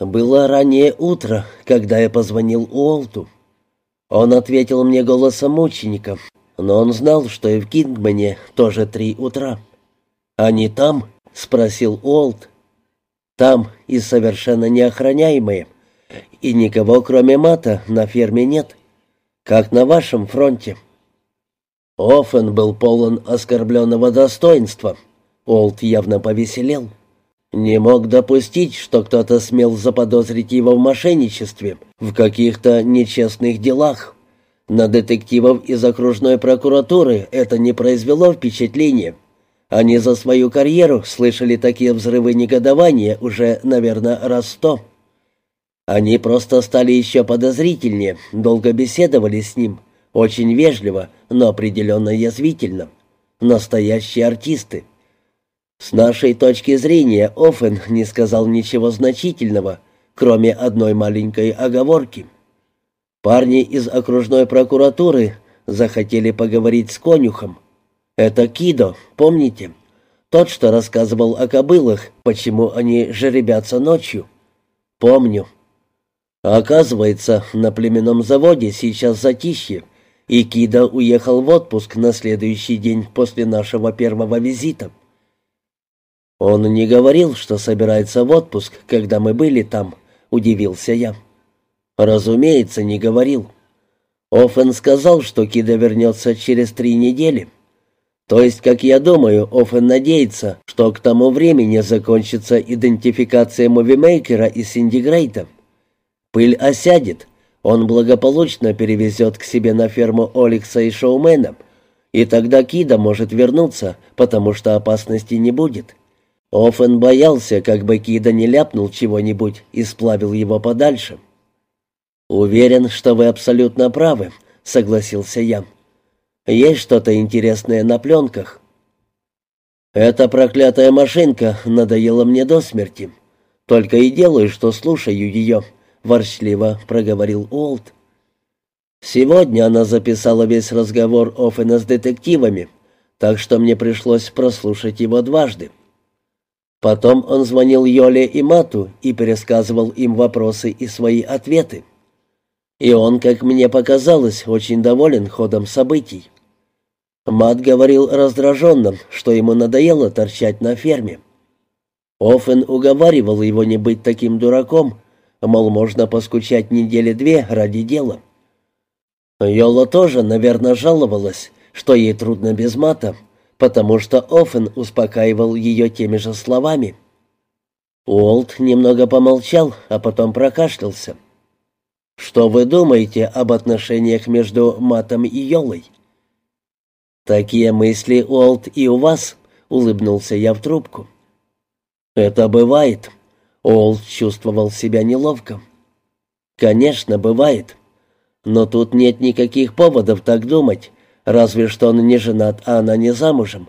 Было раннее утро, когда я позвонил Уолту. Он ответил мне голосом мученика, но он знал, что и в Кингмане тоже три утра. «Они там?» — спросил Уолт. «Там и совершенно неохраняемые. И никого, кроме Мата, на ферме нет. Как на вашем фронте». Оффен был полон оскорбленного достоинства. Уолт явно повеселел. Не мог допустить, что кто-то смел заподозрить его в мошенничестве, в каких-то нечестных делах. На детективов из окружной прокуратуры это не произвело впечатления. Они за свою карьеру слышали такие взрывы негодования уже, наверное, раз сто. Они просто стали еще подозрительнее, долго беседовали с ним, очень вежливо, но определенно язвительно. Настоящие артисты. С нашей точки зрения Оффен не сказал ничего значительного, кроме одной маленькой оговорки. Парни из окружной прокуратуры захотели поговорить с конюхом. Это Кидо, помните? Тот, что рассказывал о кобылах, почему они жеребятся ночью. Помню. Оказывается, на племенном заводе сейчас затишье, и Кидо уехал в отпуск на следующий день после нашего первого визита. «Он не говорил, что собирается в отпуск, когда мы были там», — удивился я. «Разумеется, не говорил. Оффен сказал, что Кида вернется через три недели. То есть, как я думаю, Оффен надеется, что к тому времени закончится идентификация мувимейкера и Синди Грейта. Пыль осядет, он благополучно перевезет к себе на ферму Оликса и Шоумена, и тогда Кида может вернуться, потому что опасности не будет». Оффен боялся, как бы Кида не ляпнул чего-нибудь и сплавил его подальше. «Уверен, что вы абсолютно правы», — согласился я. «Есть что-то интересное на пленках». «Эта проклятая машинка надоела мне до смерти. Только и делаю, что слушаю ее», — ворчливо проговорил Уолт. «Сегодня она записала весь разговор Оффена с детективами, так что мне пришлось прослушать его дважды. Потом он звонил Йоле и Мату и пересказывал им вопросы и свои ответы. И он, как мне показалось, очень доволен ходом событий. Мат говорил раздраженно, что ему надоело торчать на ферме. Оффен уговаривал его не быть таким дураком, мол, можно поскучать недели две ради дела. Йола тоже, наверное, жаловалась, что ей трудно без мата, потому что Оффен успокаивал ее теми же словами. Уолт немного помолчал, а потом прокашлялся. «Что вы думаете об отношениях между Матом и Йолой?» «Такие мысли, Уолт, и у вас», — улыбнулся я в трубку. «Это бывает». Уолт чувствовал себя неловко. «Конечно, бывает. Но тут нет никаких поводов так думать, Разве что он не женат, а она не замужем.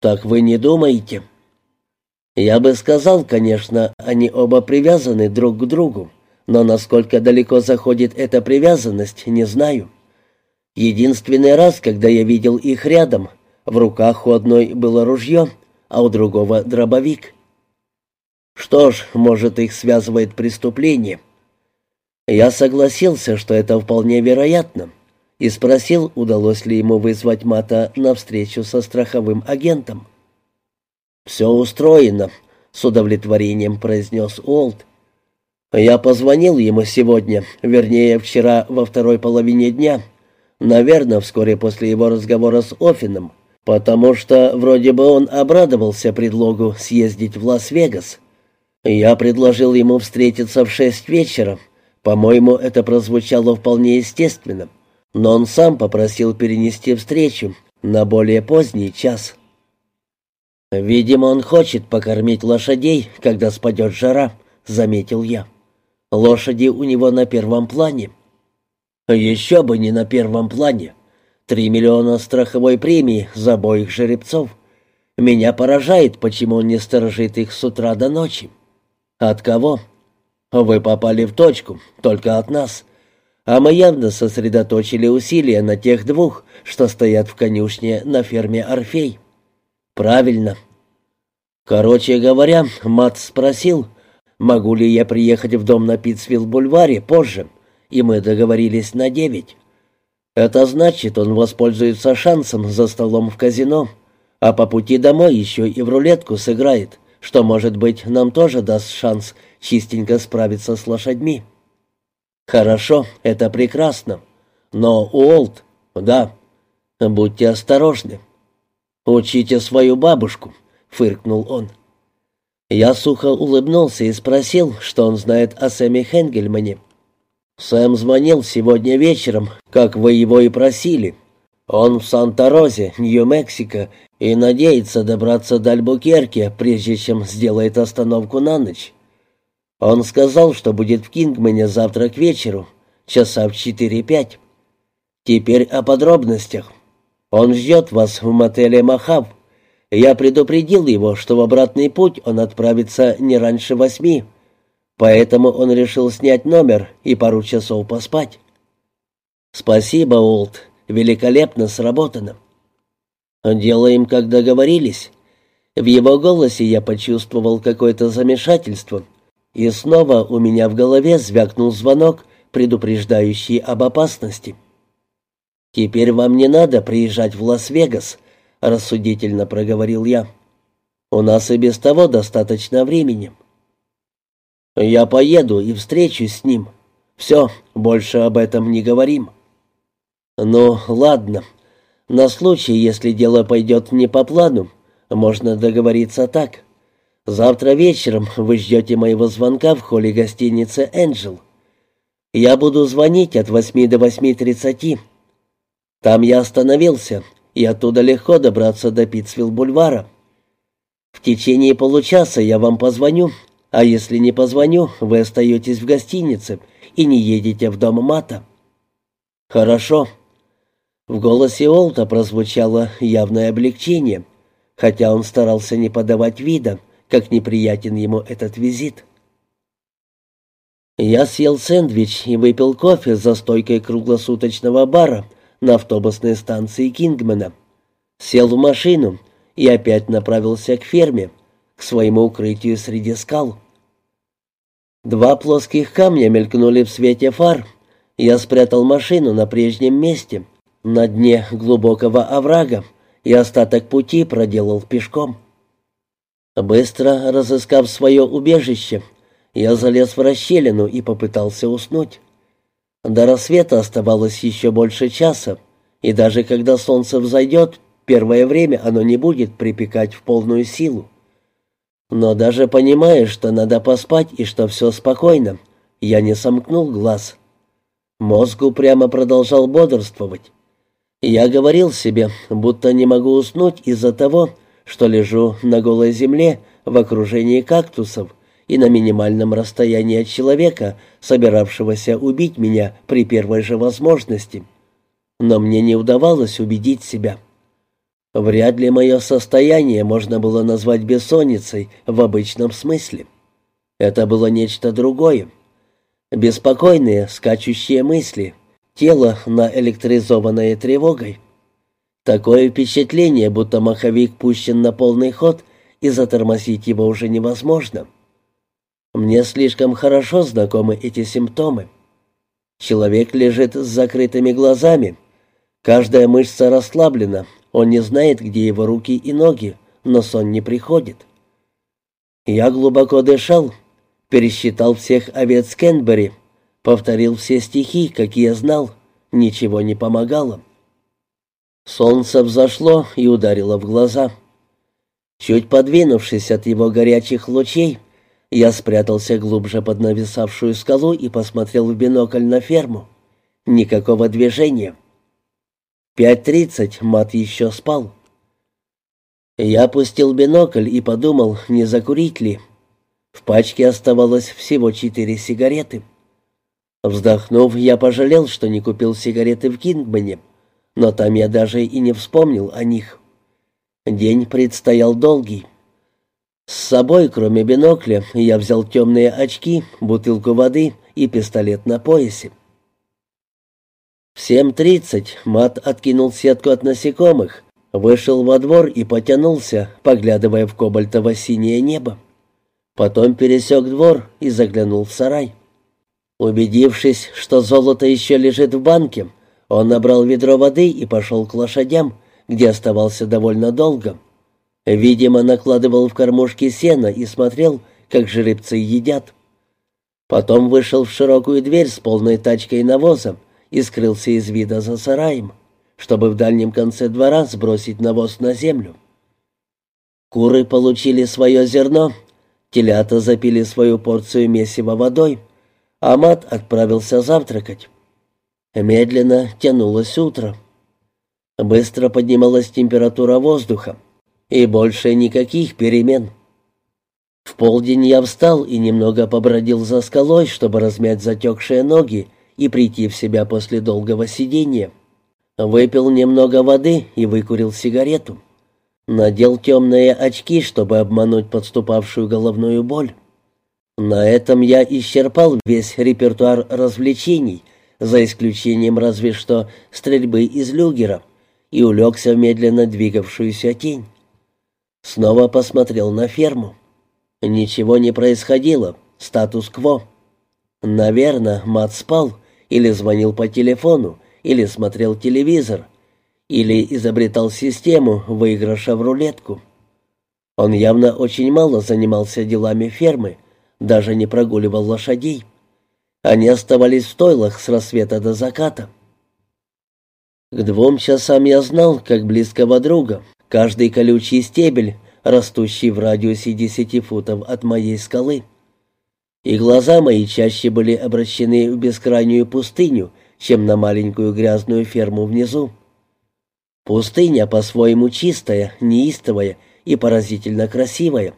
Так вы не думаете? Я бы сказал, конечно, они оба привязаны друг к другу, но насколько далеко заходит эта привязанность, не знаю. Единственный раз, когда я видел их рядом, в руках у одной было ружье, а у другого дробовик. Что ж, может, их связывает преступление. Я согласился, что это вполне вероятно и спросил, удалось ли ему вызвать Мата на встречу со страховым агентом. «Все устроено», — с удовлетворением произнес Уолт. «Я позвонил ему сегодня, вернее, вчера во второй половине дня, наверное, вскоре после его разговора с Офином, потому что вроде бы он обрадовался предлогу съездить в Лас-Вегас. Я предложил ему встретиться в шесть вечера. По-моему, это прозвучало вполне естественно но он сам попросил перенести встречу на более поздний час. «Видимо, он хочет покормить лошадей, когда спадет жара», — заметил я. «Лошади у него на первом плане». «Еще бы не на первом плане. Три миллиона страховой премии за обоих жеребцов. Меня поражает, почему он не сторожит их с утра до ночи». «От кого?» «Вы попали в точку, только от нас а мы явно сосредоточили усилия на тех двух, что стоят в конюшне на ферме Орфей. Правильно. Короче говоря, Мат спросил, могу ли я приехать в дом на Питцвилл-бульваре позже, и мы договорились на девять. Это значит, он воспользуется шансом за столом в казино, а по пути домой еще и в рулетку сыграет, что, может быть, нам тоже даст шанс чистенько справиться с лошадьми. Хорошо, это прекрасно. Но, Уолт, да, будьте осторожны. Учите свою бабушку, фыркнул он. Я сухо улыбнулся и спросил, что он знает о Сэме Хенгельмане. «Сэм звонил сегодня вечером, как вы его и просили. Он в Санта-Розе, Нью-Мексико, и надеется добраться до Альбукерки, прежде чем сделает остановку на ночь. Он сказал, что будет в Кингмане завтра к вечеру, часа в четыре-пять. Теперь о подробностях. Он ждет вас в мотеле «Махав». Я предупредил его, что в обратный путь он отправится не раньше восьми, поэтому он решил снять номер и пару часов поспать. «Спасибо, Олд, великолепно сработано». «Делаем, как договорились». В его голосе я почувствовал какое-то замешательство, и снова у меня в голове звякнул звонок, предупреждающий об опасности. «Теперь вам не надо приезжать в Лас-Вегас», — рассудительно проговорил я. «У нас и без того достаточно времени». «Я поеду и встречусь с ним. Все, больше об этом не говорим». «Ну, ладно. На случай, если дело пойдет не по плану, можно договориться так. Завтра вечером вы ждете моего звонка в холле гостиницы «Энджел». Я буду звонить от восьми до восьми тридцати. Там я остановился, и оттуда легко добраться до Питцвилл-бульвара. В течение получаса я вам позвоню, а если не позвоню, вы остаетесь в гостинице и не едете в дом Мата». «Хорошо». В голосе Олта прозвучало явное облегчение, хотя он старался не подавать вида, как неприятен ему этот визит. Я съел сэндвич и выпил кофе за стойкой круглосуточного бара на автобусной станции Кингмена. Сел в машину и опять направился к ферме, к своему укрытию среди скал. Два плоских камня мелькнули в свете фар. Я спрятал машину на прежнем месте, на дне глубокого оврага, и остаток пути проделал пешком. Быстро разыскав свое убежище, я залез в расщелину и попытался уснуть. До рассвета оставалось еще больше часа, и даже когда солнце взойдет, первое время оно не будет припекать в полную силу. Но даже понимая, что надо поспать и что все спокойно, я не сомкнул глаз. Мозг упрямо продолжал бодрствовать. Я говорил себе, будто не могу уснуть из-за того, что лежу на голой земле в окружении кактусов, и на минимальном расстоянии от человека, собиравшегося убить меня при первой же возможности. Но мне не удавалось убедить себя. Вряд ли мое состояние можно было назвать бессонницей в обычном смысле. Это было нечто другое. Беспокойные, скачущие мысли, тело наэлектризованное тревогой. Такое впечатление, будто маховик пущен на полный ход, и затормозить его уже невозможно. Мне слишком хорошо знакомы эти симптомы. Человек лежит с закрытыми глазами. Каждая мышца расслаблена, он не знает, где его руки и ноги, но сон не приходит. Я глубоко дышал, пересчитал всех овец Кенбери, повторил все стихи, какие знал, ничего не помогало. Солнце взошло и ударило в глаза. Чуть подвинувшись от его горячих лучей, я спрятался глубже под нависавшую скалу и посмотрел в бинокль на ферму. Никакого движения. Пять тридцать, мат еще спал. Я опустил бинокль и подумал, не закурить ли. В пачке оставалось всего четыре сигареты. Вздохнув, я пожалел, что не купил сигареты в Кингмане, но там я даже и не вспомнил о них. День предстоял долгий. С собой, кроме бинокля, я взял темные очки, бутылку воды и пистолет на поясе. В семь тридцать Мат откинул сетку от насекомых, вышел во двор и потянулся, поглядывая в кобальтово-синее небо. Потом пересек двор и заглянул в сарай. Убедившись, что золото еще лежит в банке, он набрал ведро воды и пошел к лошадям, где оставался довольно долго. Видимо, накладывал в кормушки сена и смотрел, как жеребцы едят. Потом вышел в широкую дверь с полной тачкой навоза и скрылся из вида за сараем, чтобы в дальнем конце двора сбросить навоз на землю. Куры получили свое зерно, телята запили свою порцию месива водой, а мат отправился завтракать. Медленно тянулось утро. Быстро поднималась температура воздуха, и больше никаких перемен. В полдень я встал и немного побродил за скалой, чтобы размять затекшие ноги и прийти в себя после долгого сидения. Выпил немного воды и выкурил сигарету. Надел темные очки, чтобы обмануть подступавшую головную боль. На этом я исчерпал весь репертуар развлечений, за исключением разве что стрельбы из люгера, и улегся в медленно двигавшуюся тень. Снова посмотрел на ферму. Ничего не происходило, статус-кво. Наверное, мат спал, или звонил по телефону, или смотрел телевизор, или изобретал систему выигрыша в рулетку. Он явно очень мало занимался делами фермы, даже не прогуливал лошадей. Они оставались в стойлах с рассвета до заката. К двум часам я знал, как близкого друга, каждый колючий стебель, растущий в радиусе десяти футов от моей скалы. И глаза мои чаще были обращены в бескрайнюю пустыню, чем на маленькую грязную ферму внизу. Пустыня по-своему чистая, неистовая и поразительно красивая.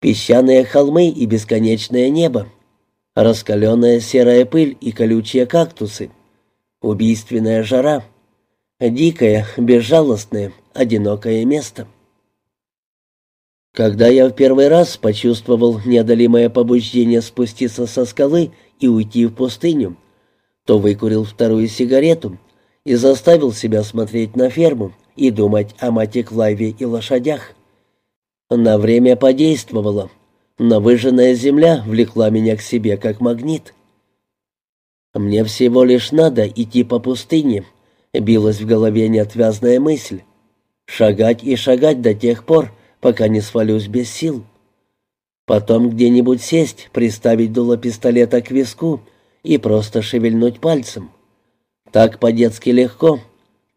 Песчаные холмы и бесконечное небо. Раскаленная серая пыль и колючие кактусы. Убийственная жара. Дикое, безжалостное, одинокое место. Когда я в первый раз почувствовал неодолимое побуждение спуститься со скалы и уйти в пустыню, то выкурил вторую сигарету и заставил себя смотреть на ферму и думать о мате Клайве и лошадях. На время подействовало, но выжженная земля влекла меня к себе как магнит. Мне всего лишь надо идти по пустыне, билась в голове неотвязная мысль. Шагать и шагать до тех пор, пока не свалюсь без сил. Потом где-нибудь сесть, приставить дуло пистолета к виску и просто шевельнуть пальцем. Так по-детски легко,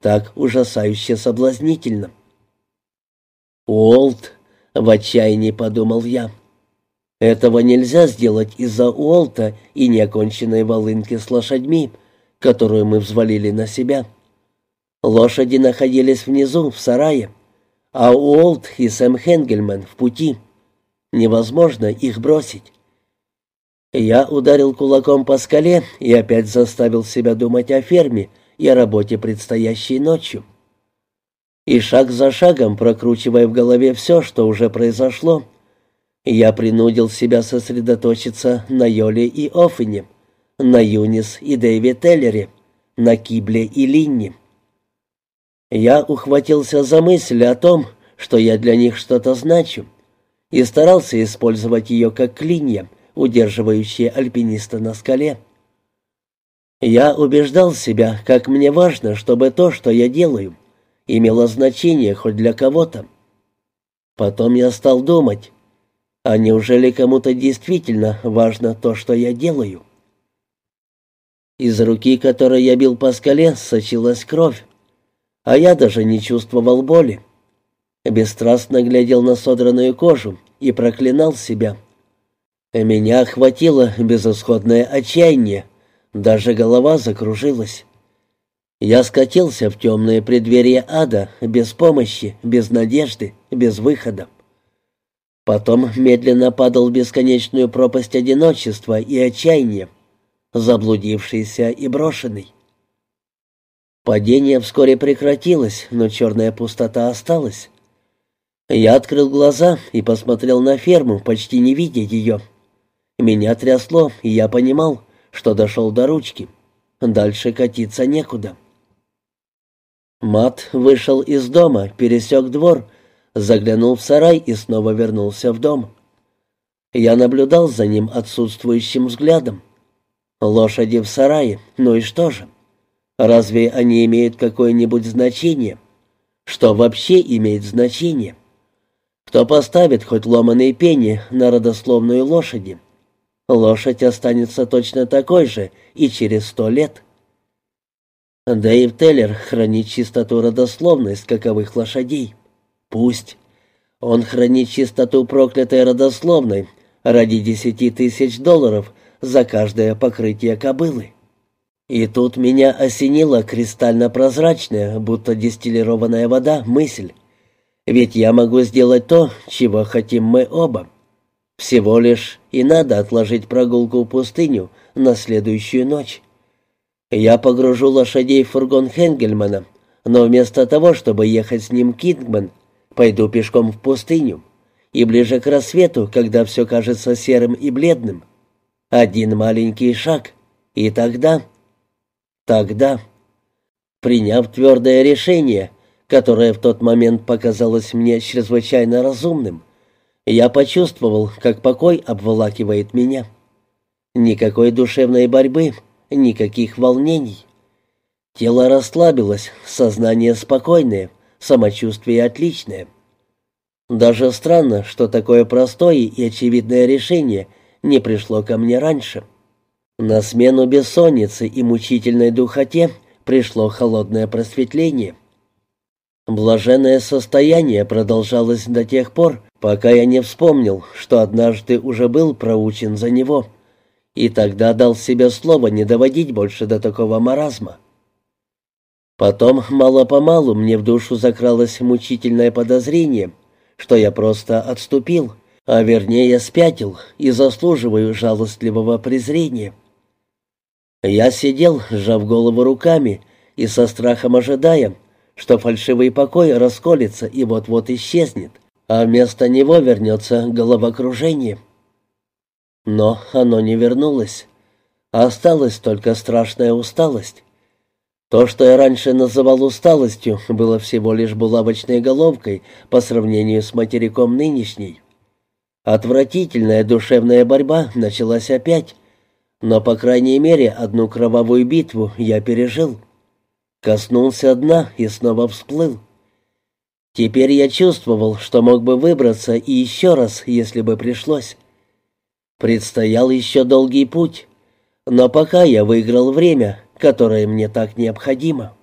так ужасающе соблазнительно. «Уолт!» — в отчаянии подумал я. «Этого нельзя сделать из-за Уолта и неоконченной волынки с лошадьми, которую мы взвалили на себя. Лошади находились внизу, в сарае а Уолт и Сэм Хенгельман в пути. Невозможно их бросить. Я ударил кулаком по скале и опять заставил себя думать о ферме и о работе предстоящей ночью. И шаг за шагом, прокручивая в голове все, что уже произошло, я принудил себя сосредоточиться на Йоле и Оффене, на Юнис и Дэйве Теллере, на Кибле и Линне. Я ухватился за мысль о том, что я для них что-то значу, и старался использовать ее как клинья, удерживающие альпиниста на скале. Я убеждал себя, как мне важно, чтобы то, что я делаю, имело значение хоть для кого-то. Потом я стал думать, а неужели кому-то действительно важно то, что я делаю? Из руки, которой я бил по скале, сочилась кровь а я даже не чувствовал боли. Бесстрастно глядел на содранную кожу и проклинал себя. Меня охватило безысходное отчаяние, даже голова закружилась. Я скатился в темное преддверие ада, без помощи, без надежды, без выхода. Потом медленно падал в бесконечную пропасть одиночества и отчаяния, заблудившийся и брошенный. Падение вскоре прекратилось, но черная пустота осталась. Я открыл глаза и посмотрел на ферму, почти не видя ее. Меня трясло, и я понимал, что дошел до ручки. Дальше катиться некуда. Мат вышел из дома, пересек двор, заглянул в сарай и снова вернулся в дом. Я наблюдал за ним отсутствующим взглядом. Лошади в сарае, ну и что же? Разве они имеют какое-нибудь значение? Что вообще имеет значение? Кто поставит хоть ломаные пени на родословную лошади? Лошадь останется точно такой же и через сто лет. Дэйв Теллер хранит чистоту родословной скаковых лошадей. Пусть. Он хранит чистоту проклятой родословной ради десяти тысяч долларов за каждое покрытие кобылы. И тут меня осенила кристально-прозрачная, будто дистиллированная вода, мысль. Ведь я могу сделать то, чего хотим мы оба. Всего лишь и надо отложить прогулку в пустыню на следующую ночь. Я погружу лошадей в фургон Хенгельмана, но вместо того, чтобы ехать с ним Кингман, пойду пешком в пустыню. И ближе к рассвету, когда все кажется серым и бледным, один маленький шаг, и тогда, тогда, приняв твердое решение, которое в тот момент показалось мне чрезвычайно разумным, я почувствовал, как покой обволакивает меня. Никакой душевной борьбы, никаких волнений. Тело расслабилось, сознание спокойное, самочувствие отличное. Даже странно, что такое простое и очевидное решение не пришло ко мне раньше. На смену бессоннице и мучительной духоте пришло холодное просветление. Блаженное состояние продолжалось до тех пор, пока я не вспомнил, что однажды уже был проучен за него — и тогда дал себе слово не доводить больше до такого маразма. Потом, мало-помалу, мне в душу закралось мучительное подозрение, что я просто отступил, а вернее спятил и заслуживаю жалостливого презрения. Я сидел, сжав голову руками и со страхом ожидая, что фальшивый покой расколется и вот-вот исчезнет, а вместо него вернется головокружение. Но оно не вернулось. Осталась только страшная усталость. То, что я раньше называл усталостью, было всего лишь булавочной головкой по сравнению с материком нынешней. Отвратительная душевная борьба началась опять, но, по крайней мере, одну кровавую битву я пережил. Коснулся дна и снова всплыл. Теперь я чувствовал, что мог бы выбраться и еще раз, если бы пришлось. Предстоял еще долгий путь, но пока я выиграл время, которое мне так необходимо.